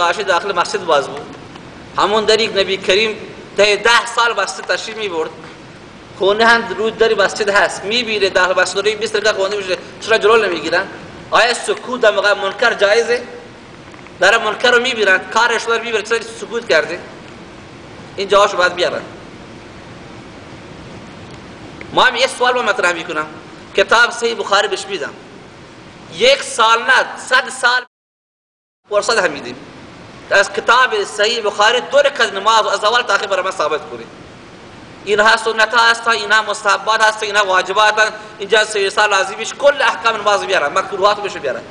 عاشق داخل مسجد باز بود. همون در یک نبی کریم ده ده سال مسجد تشریف می برد خونه هم روی در مسجد هست. می‌بینه داخل مسجد روی 20 دقیقه خونده میشه چرا جلو نمی‌گیرن؟ آیا سکوت در موقع منکر جایزه؟ در منکر رو می‌بینن کارش رو می‌بینن چرا سکوت کرده؟ این جوابشو باید بیارن. ما هم یه سوال رو مطرح می‌کنم. کتاب صحیح بخاری بهش میدم. یک سال نه صد سال فرصت هم میدیم. از کتاب صحیح بخاری دو رکعت نماز از اول تا آخر برای من ثابت کنید اینها سنت هست اینها مستحبات هست اینها واجبات هست. اینجا سال لازمیش کل احکام نماز بیارن مکروهات بشه بیارن.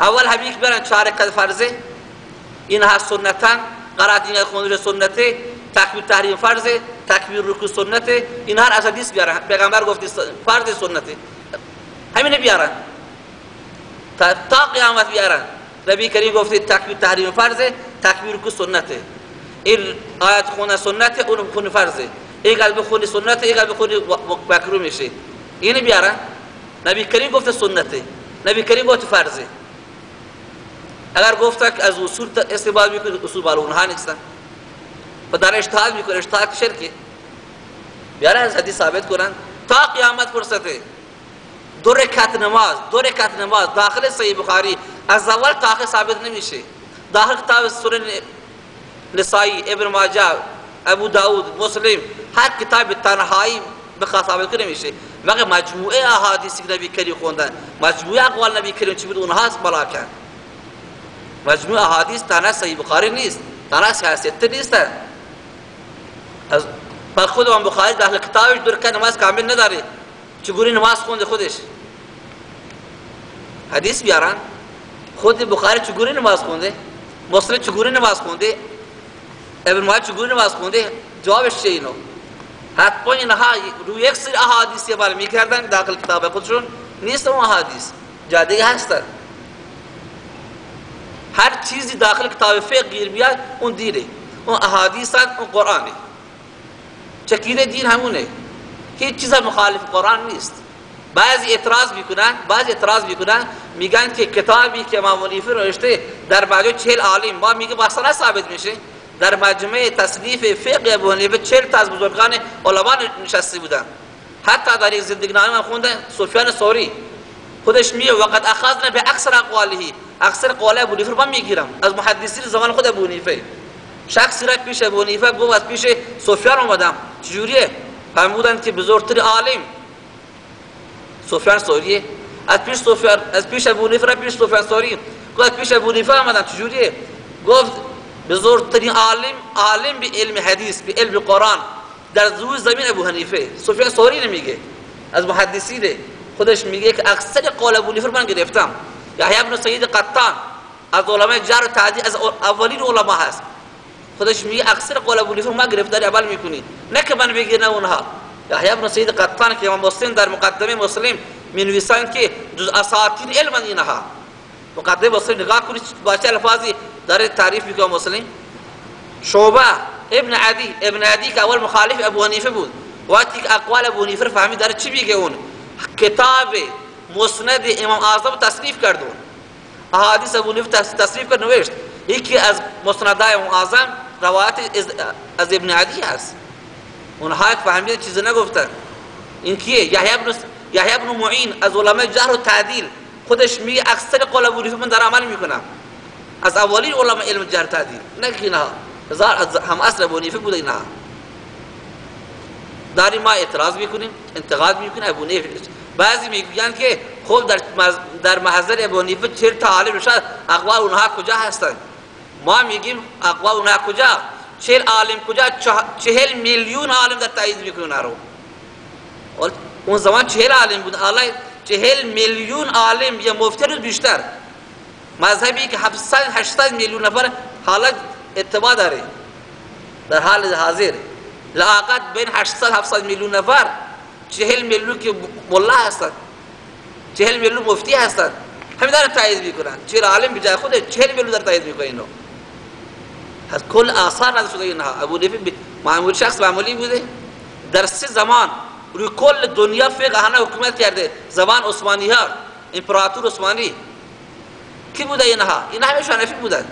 اول هم یک بیارن چهار رکعت فرضه اینها سنتن قرات این خوندن سنته تکبیر تحریم فرضه تکبیر رکوع سنته. اینها از حدیث بیارن. پیغمبر گفت فرض سنته. همین بیارن. تا قیامت بیارن. نبی کریم گفته تکبیر تحریم فرضه تکبیر رکوع سنته. این آیت خونه سنته اون خونه فرضه. این قلب خونی سنت این قلب خونی مکروه میشه. اینو بیارن نبی کریم گفته سنته. نبی کریم گفته فرضه. اگر گفته که از اصول استعمال می‌کنه اصول بر اونها نیستن. و در اجتهاد می‌کنه اجتهاد شرکه. بیارن از حدیث ثابت کنن. تا قیامت فرصته. دو رکعت نماز دو رکعت نماز. داخل صحیح بخاری. از اول تا آخر ثابت نمیشه. داخل کتاب سورن نسائی ابن ماجه ابو داود مسلم هر کتاب تنهایی بخواد ثابت کنه میشه. مگه مجموعه احادیثی که نبی کریم خوندن مجموعه اقوال نبی کریم چی بود؟ اونها بالا کرد مجموعه احادیث تنها صحیح بخاری نیست. تنها سیاست نیستن. از خود امام بخاری داخل کتابش دور که نماز کامل نداره. چگونه نماز خونده خودش؟ حدیث بیارن. خود بخاری چگونه نماز خونده؟ مسلم چگونه نماز خونده؟ ابن ماجه چگونه نماز خونده؟ جوابش چه اینو؟ حتما اینها روی یک سری احادیثی عمل می‌کردن داخل کتاب خودشون. نیست اون احادیث. جاده هستن. هر چیزی داخل کتاب فقه گیر بیاد اون دینه اون احادیث اون قرآنه. چکیده دین همونه. هیچ چیز مخالف قرآن نیست. بعضی اعتراض می‌کنن بعضی اعتراض می‌کنن میگن که کتابی که امام منیفی نوشته در بعد چهل عالم. ما میگه باسنه ثابت میشه. در مجمع تصنیف فقه ابو حنیفه چهل تا از بزرگان علما نشسته بودن. حتی در یک زندگی نامه من خونده سفیان ثوری. خودش میگه وقت اخذنا به اکثر اقواله. اکثر قول ابو حنیفه می‌گیرم. از محدثین زمان خود ابو حنیفه. شخصی را پیش ابو حنیفه گفت پیش سفیان اومدم چجوریه؟ فرمودند که بزرگتر عالم سفیان ثوری از پیش سفیان از پیش ابو را پیش سفیان ثوری گفت پیش ابو حنیفه اومدم چجوریه؟ گفت بزرگترین عالم عالم به علم حدیث به علم قرآن. در روی زمین ابو حنیفه. سفیان ثوری نمیگه از محدثین خودش میگه که اکثر قول ابو حنیفه من گرفتم. یحیی بن سعید قطان از علماء جار و از اولین علما هست. خودش میگه اکثر قول ابو حنیفه ما گرفتاری عمل می‌کنی. نه که من بگیرم اونها. یحیی بن سعید قطان که امام مسلم در مقدمه مسلم می‌نویسند که جز اساطین علم اینها مقدمه مسلم نگاه کنید با چه الفاظی داره تعریف می‌کنه مسلم شعبه ابن عدی ابن عدی که اول مخالف ابو حنیفه بود وقتی که اقوال ابو حنیفه فهمید داره چی میگه اون کتاب مسند امام اعظم تصنیف کرد اون احادیث ابو حنیفه تصنیف کرد نوشت یکی از مسندای امام اعظم روایت از ابن عدی هست اونها که فهمیدن چیز نگفتن. این کیه؟ یحیی ابن یحیی ابن معین از علماء جهر و تعدیل. خودش میگه اکثر قول من در عمل می‌کنم از اولین علما علم جهر تعدیل. نه که اینها. هزار هم اصل ابو حنیفه بوده اینها. داریم ما اعتراض می‌کنیم انتقاد می‌کنیم. ابو حنیفه بعضی میگن که خب در در محضر ابو حنیفه چهل تا عالم شد. اقوال اونها کجا هستند ما میگیم اقوال اونها کجا؟ چهل عالم کجا چهل میلیون عالم در تایید می‌کنن رو. اون زمان چهل عالم بود. حالا چهل میلیون عالم یا مفترض بیشتر. مذهبی که 700 800 میلیون نفر حالا اتباع داره. در حال حاضر. لاقت بین 800 700 میلیون نفر 40 میلیون که ملا هستند 40 میلیون مفتی هستند همین دارن تایید می‌کنن. چهل عالم بجای خود 40 میلیون در تایید می‌کنن اینو از کل آثار نازل شده اینها ابو حنیفه معمول شخص معمولی بوده در سه زمان روی کل دنیا فقهانه حکومت کرده زمان عثمانی ها امپراتور عثمانی کی بوده اینها اینها همه حنفی بودن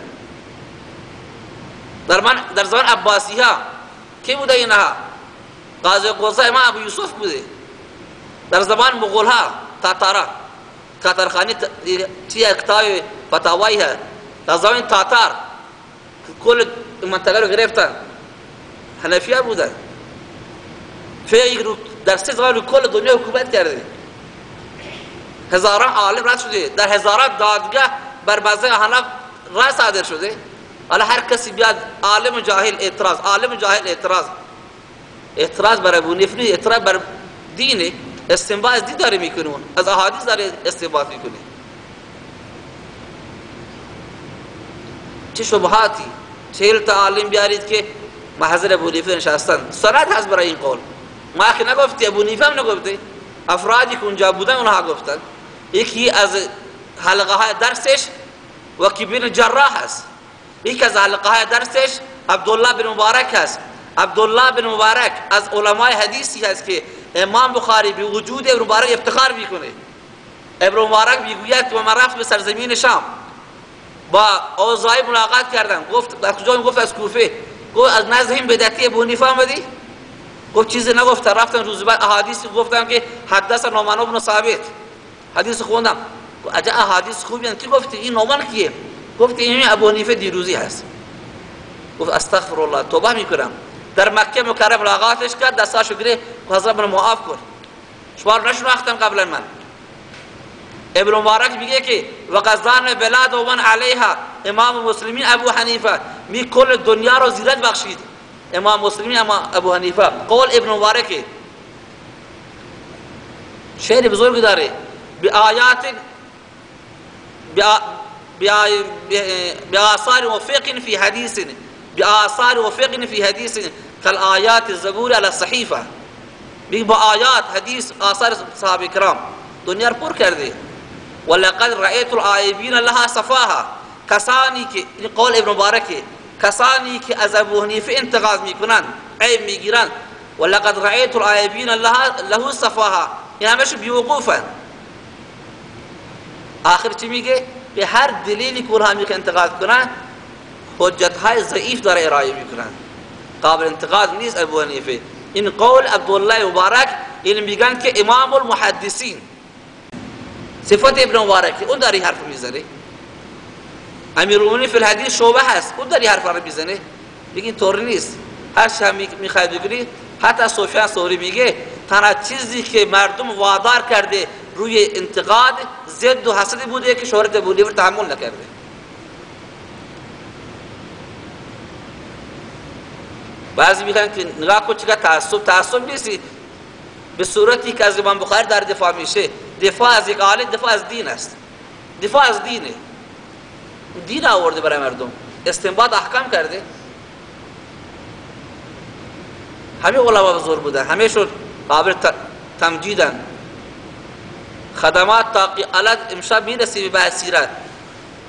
در من در زمان عباسی ها کی بوده اینها قاضی قوزا امام ابو یوسف بوده در زمان مغول ها تاتارا کاترخانی چی کتاب فتاوایی ها در زمان تاتار کل منطقه رو گرفتن حنفیه بودن فقه در سه کل دنیا حکومت کرده. هزاران عالم رد شده. در هزاران دادگاه بر مذهب حنف رای صادر شده. حالا هر کسی بیاد عالم جاهل اعتراض عالم جاهل اعتراض. اعتراض بر ابو اعتراض بر دین استنباط از دین داره می‌کنه. از احادیث داره استنباط می‌کنه. چه شبهاتی؟ چهل تا عالم بیارید که محضر ابو نیف نشستن. سند هست برای این قول. ما اخی نگفتی ابو نیف هم نگفته افرادی که اونجا بودن اونها گفتن. یکی از حلقه های درسش وکی بن جراح هست. یکی از حلقه های درسش عبدالله بن مبارک هست. عبدالله بن مبارک از علمای حدیثی هست که امام بخاری به وجود ابن مبارک افتخار می‌کنه. ابن مبارک می‌گوید که من رفت به سرزمین شام. با اوزای ملاقات کردم گفت از کجا؟ گفت از کوفه. گفت از نزد این بدعتی ابو حنیفه آمدی؟ گفت چیزی نگفت رفتن روز بعد احادیث گفتم که حدث نومان بن ثابت. حدیث خوندم. اجا احادیث خوبی کی گفتی این نومان کیه؟ گفت این ابو حنیفه دیروزی هست. گفت استغفر الله توبه می‌کنم. در مکه مکرم ملاقاتش کرد. دستاشو گره حضرت من معاف کن. شما نشناختن قبل من. ابن مبارک میگه که وقزان بلاد و من علیها. امام مسلمین ابو حنیفه. می کل دنیا رو زیرت بخشید. امام مسلمین امام ابو حنیفه. قول ابن مبارک. شعر بزرگ داره. بی آیات بآثار وفق في حديث بآثار وفق في حديث كالآيات الزبور على الصحيفة با آیات حدیث آثار صحابه کرام. دنیا پر کرده. ولقد رأيت العائبين لها صفاها. کسانی که قول ابن مبارک کسانی که از ابو حنیفه انتقاد میکنن عیب ولقد رأيت العائبين لها له صفاها. این همش بیوقوفن آخر چی میگه؟ به هر دلیلی که اونها انتقاد کنن حجت های ضعیف داره ارائه میکنن. قابل انتقاد نیست ابو حنیفه. این قول عبدالله مبارک این میگن که امام المحدثین. صفت ابن مبارک اون داری حرف می‌زنه؟ امیرالمومنین فی الحدیث شعبه هست. اون داری حرف رو می‌زنه؟ بگین نیست. هر هم می‌خواید بگیری حتی سفیان ثوری میگه تنها چیزی که مردم وادار کرده روی انتقاد زد و حسد بوده که شهرت حنیفه تحمل نکرده. بعضی میگن که نگاه کن چقدر تعصب تعصب نیستی. به صورتی که از امام بخاری در دفاع میشه. دفاع از یک عالم دفاع از دین است. دفاع از دینه. دین آورده برای مردم. استنباط احکام کرده. همه علما بزرگ بودن. همه شد قابل تمجیدن. خدمات تاقی علت امشب می‌رسی به بحث سیرت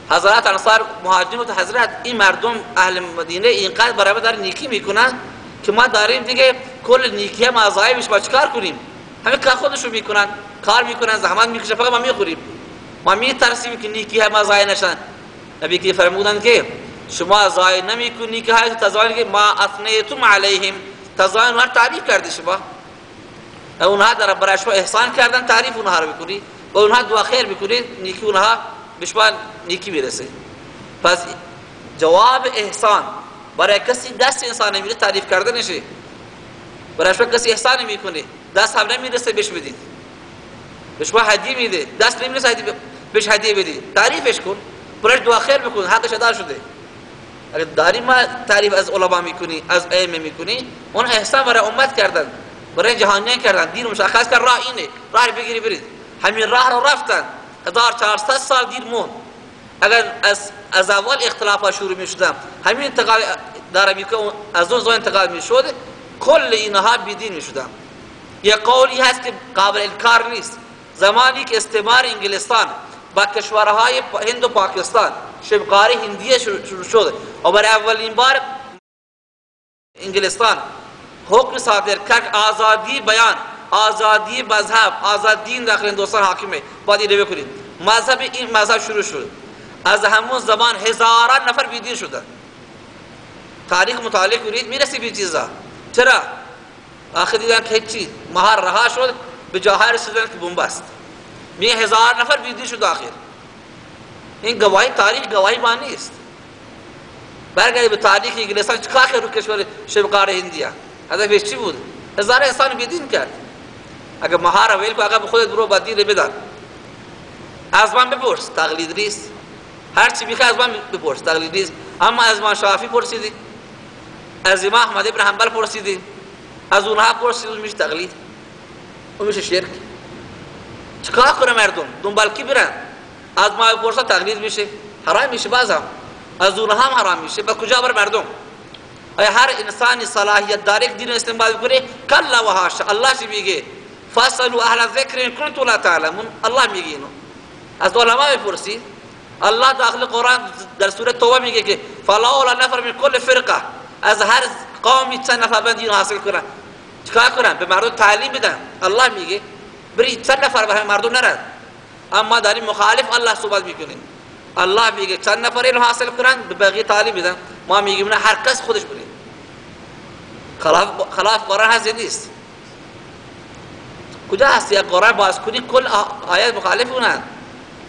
حضرات انصار مهاجرین و حضرت این مردم اهل مدینه اینقدر برای دار نیکی می‌کنن که ما داریم دیگه کل نیکی هم ازایبش با چیکار کنیم؟ همه کار خودشون می‌کنن کار می‌کنن زحمت می‌کشن فقط ما می‌خوریم. ما میترسیم که نیکی هم ازای نشن. نبی که فرمودن که شما ازای نمی‌کنی که های تزاین که ما اثنیتم علیهم. تزاین هر تعریف کردی شما. اونها در برای شما احسان کردن تعریف اونها رو بکنی و اونها دعا خیر بکنی نیکی اونها به شما نیکی می‌رسه. پس جواب احسان برای کسی دست انسان نمیره تعریف کرده نشه برای شما کسی احسان می‌کنه. دست هم نمی‌رسه بهش بدید به شما هدیه میده. دست نمی‌رسه هدیه بهش هدیه بدید تعریفش کن. برایش دعا خیر بکن. حقش ادا شده. اگر داری ما تعریف از علما می‌کنی از ائمه می‌کنی اون احسان برای امت کردن. برای جهانیان کردن. دین مشخص کرد. راه اینه. راه بگیری برید. همین راه رو رفتن. 1400 سال دیر مون اگر از از اول اختلاف شروع می شدن همین انتقال در که از اون زمان انتقال می شد کل اینها بیدین می شدن یه قولی هست که قابل انکار نیست. زمانی که استعمار انگلستان با کشورهای هند و پاکستان شبقاری هندیه شروع شد و برای اولین بار انگلستان حکم صادر کرد آزادی بیان آزادی مذهب آزاد دین داخل هندوستان حاکمه باید اینو بکنید مذهب این مذهب شروع شد. از همون زمان هزاران نفر بیدین شدن. تاریخ مطالعه کنید می‌رسی به چیزا. چرا آخر دیدن که هیچی مهار رها شد به جاهای رسیدن که بومبست می هزار نفر بیدی شد آخر. این گواهی تاریخ گواهی ما نیست. برگردی به تاریخ انگلستان چکار کرد رو کشور شبقار هندیا؟ هدفش چی بود؟ هزار انسان بیدین کرد. اگر مهار ویل کو اگر به خودت برو با بدن از من بپرس تقلید نیست. هر چی می‌خوای از من بپرس تقلید نیست. اما از من شافی پرسیدی. از امام احمد ابن حنبل پرسیدی. از اونها پرسیدی میشه تقلید. اون میشه شرک. چیکار کنه مردم؟ دنبال کی برن؟ از ما بپرسا تقلید میشه. حرام میشه بازم. از اونها هم حرام میشه. با کجا بر مردم؟ آیا هر انسانی صلاحیت داره دین استعمال کنه؟ کلا و هاش. الله چی میگه؟ فاسلوا اهل الذکر ان کنتم لا تعلمون. الله میگه اینو. از علما بپرسید الله داخل قرآن در سوره توبه میگه که فلا ولا نفر من کل فرقه. از هر قومی چند نفر بند دین حاصل کنن. چیکار کنن؟ به مردم تعلیم بدن. الله میگه بری چند نفر به مردم نرن اما داریم مخالف الله صحبت می‌کنیم الله میگه چند نفر علم حاصل کنن؟ به بقیه تعلیم بدن. ما میگیم نه هر کس خودش بره. خلاف خلاف قرآن هست نیست؟ کجا هست؟ یا قرآن باز کنی کل آیات مخالف اونن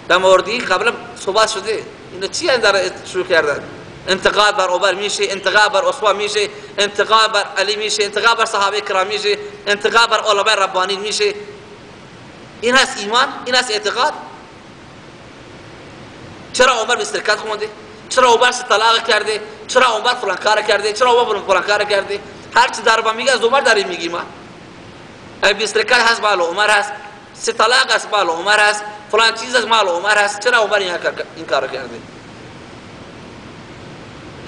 در موردی قبلا صحبت شده. اینا چی در شروع کردن؟ انتقاد بر عمر میشه انتقاد بر عثمان میشه انتقاد بر علی میشه انتقاد بر صحابه کرام میشه انتقاد بر علماء ربانی میشه. این هست ایمان؟ این هست اعتقاد؟ چرا عمر بسترکت خونده؟ چرا عمر طلاق کرده؟ چرا عمر فلان کار کرده؟ چرا عمر فلان کار کرده؟ هر چی در میگه از عمر داریم میگیم. ما بسترکت هست مال عمر هست. سه طلاق هست مال عمر هست. فلان چیز از مال عمر هست. چرا عمر این کار کرده؟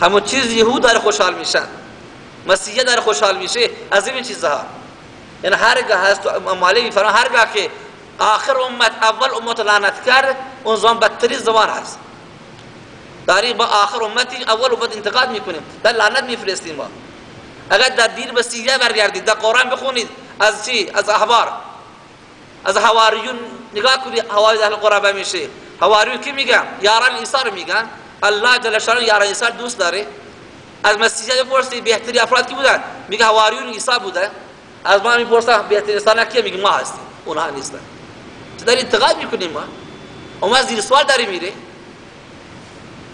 همون چیز یهود داره خوشحال میشن مسیحیه داره خوشحال میشه از این چیزها. یعنی هرگاه هست مالک فرمان هرگاه که آخر امت اول امت لعنت کرد اون زمان بدترین زمان هست. داری با آخر امتی اول امت انتقاد می‌کنیم. در لعنت میفرستیم ما. اگر در دین مسیحیه برگردید در قرآن بخونید از چی؟ از احبار. از حواریون نگاه کنید حواری در قرآن میشه. حواریون کی میگن؟ یاران عیسی رو میگن. الله جل شانه یاران عیسی دوست داره. از مسیحیه بپرسید بهتری افراد کی بودن؟ میگه حواریون عیسی بوده. از ما می‌پرسن بهترین انسان کی میگه ما هستیم. اونها نیستن. داری انتقاد می‌کنیم ما؟ اما زیر سوال داری میره.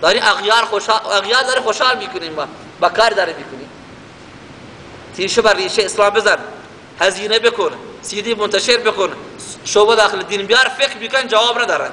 داری اغیار خوشحال اغیار داری خوشحال می‌کنیم ما. با کار داری می‌کنیم تیشه بر ریشه اسلام بزن. هزینه بکن. سیدی منتشر بکن. شعبه داخل دین بیار فکر بکن جواب ندارن.